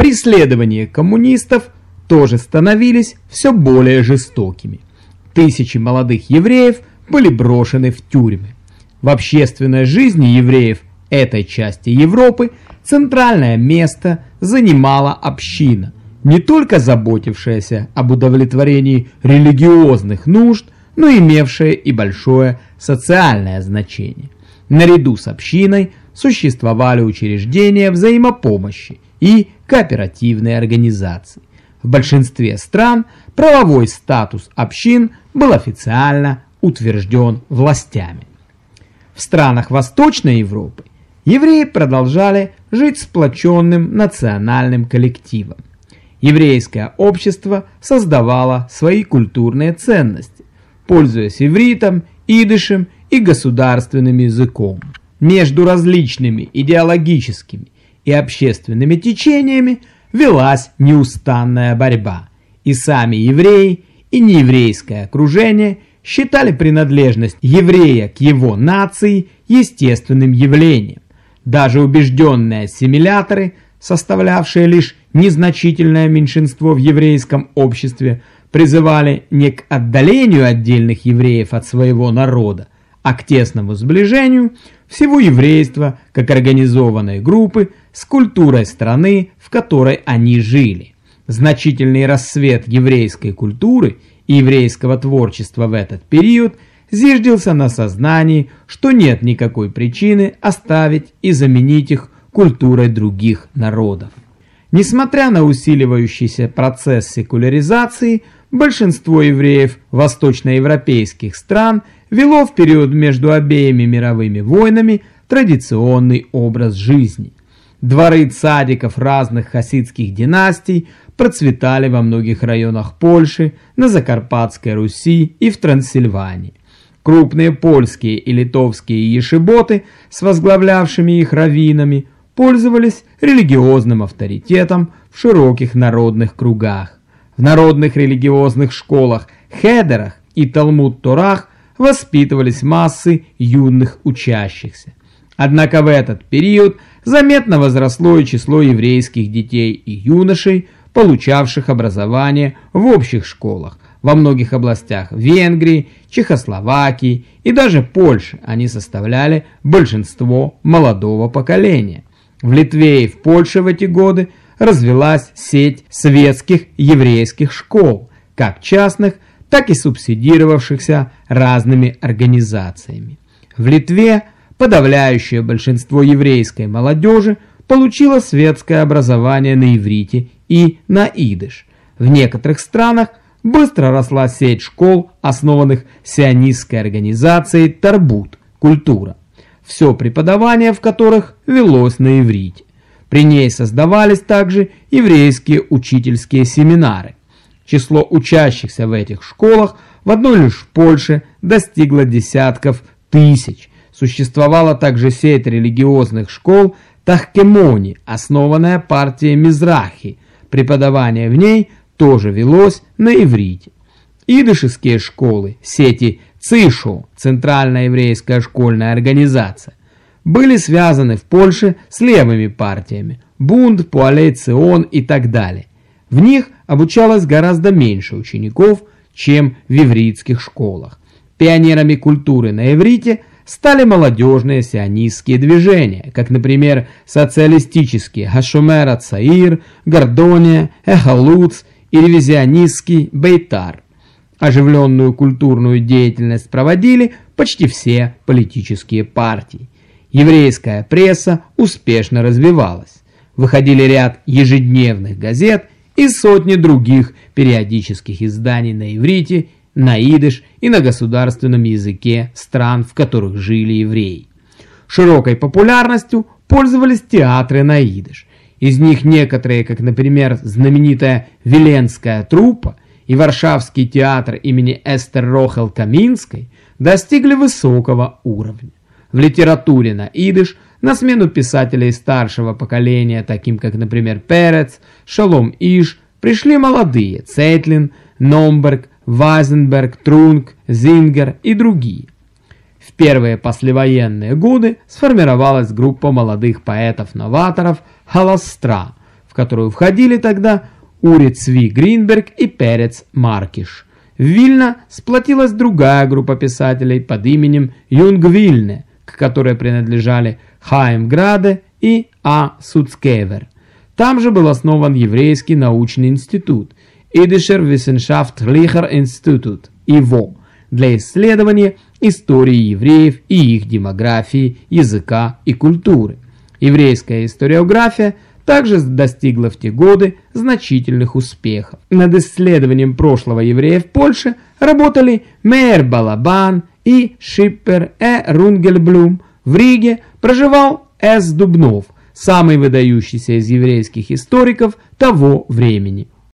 Преследования коммунистов тоже становились все более жестокими. Тысячи молодых евреев были брошены в тюрьмы. В общественной жизни евреев этой части Европы центральное место занимала община, не только заботившаяся об удовлетворении религиозных нужд, но имевшая и большое социальное значение. Наряду с общиной существовали учреждения взаимопомощи и кооперативные организации. В большинстве стран правовой статус общин был официально утвержден властями. В странах Восточной Европы евреи продолжали жить сплоченным национальным коллективом. Еврейское общество создавало свои культурные ценности, пользуясь ивритом, идышем и государственным языком. Между различными идеологическими и общественными течениями велась неустанная борьба, и сами евреи, и нееврейское окружение считали принадлежность еврея к его нации естественным явлением. Даже убежденные ассимиляторы, составлявшие лишь незначительное меньшинство в еврейском обществе, призывали не к отдалению отдельных евреев от своего народа, а к тесному сближению всего еврейства как организованной группы с культурой страны, в которой они жили. Значительный рассвет еврейской культуры и еврейского творчества в этот период зиждился на сознании, что нет никакой причины оставить и заменить их культурой других народов. Несмотря на усиливающийся процесс секуляризации, большинство евреев восточноевропейских стран вело в период между обеими мировыми войнами традиционный образ жизни. Дворы цадиков разных хасидских династий процветали во многих районах Польши, на Закарпатской Руси и в Трансильвании. Крупные польские и литовские ешеботы с возглавлявшими их раввинами пользовались религиозным авторитетом в широких народных кругах. В народных религиозных школах, хедерах и Талмуд-Торах воспитывались массы юных учащихся. Однако в этот период заметно возросло и число еврейских детей и юношей, получавших образование в общих школах. Во многих областях Венгрии, Чехословакии и даже Польши они составляли большинство молодого поколения. В Литве и в Польше в эти годы развелась сеть светских еврейских школ, как частных, так и субсидировавшихся разными организациями. В Литве подавляющее большинство еврейской молодежи получило светское образование на иврите и на идыш. В некоторых странах быстро росла сеть школ, основанных сионистской организацией Тарбут, культура, все преподавание в которых велось на иврите. При ней создавались также еврейские учительские семинары. Число учащихся в этих школах в одной лишь Польше достигло десятков тысяч. Существовала также сеть религиозных школ Тахкемони, основанная партией Мизрахи. Преподавание в ней тоже велось на иврите. Идышевские школы, сети ЦИШО, Центральная еврейская школьная организация, были связаны в Польше с левыми партиями, Бунд, Пуалей, Цион и так далее. В них обучалось гораздо меньше учеников, чем в ивритских школах. Пионерами культуры на иврите стали молодежные сионистские движения, как, например, социалистические Хашумера Цаир, Гордония, Эхалуц и ревизионистский Бейтар. Оживленную культурную деятельность проводили почти все политические партии. Еврейская пресса успешно развивалась. Выходили ряд ежедневных газет и сотни других периодических изданий на иврите, на идыш и на государственном языке стран, в которых жили евреи. Широкой популярностью пользовались театры на идыш. Из них некоторые, как, например, знаменитая Виленская труппа и Варшавский театр имени Эстер Рохел Каминской, достигли высокого уровня. В литературе на идыш на смену писателей старшего поколения, таким как, например, Перец, Шалом Иш, пришли молодые Цейтлин, Номберг, Вайзенберг, Трунг, Зингер и другие. В первые послевоенные годы сформировалась группа молодых поэтов-новаторов «Холостра», в которую входили тогда Ури Цви Гринберг и Перец Маркиш. В Вильно сплотилась другая группа писателей под именем Юнг Вильне, к которой принадлежали Хайм Граде и А. Суцкевер. Там же был основан еврейский научный институт Idischer Wissenschaftlicher Institut, ИВО, для исследования истории евреев и их демографии, языка и культуры. Еврейская историография также достигла в те годы значительных успехов. Над исследованием прошлого евреев в Польше работали Мейер Балабан и Шиппер Э. Рунгельблюм. В Риге проживал С. Дубнов, самый выдающийся из еврейских историков того времени.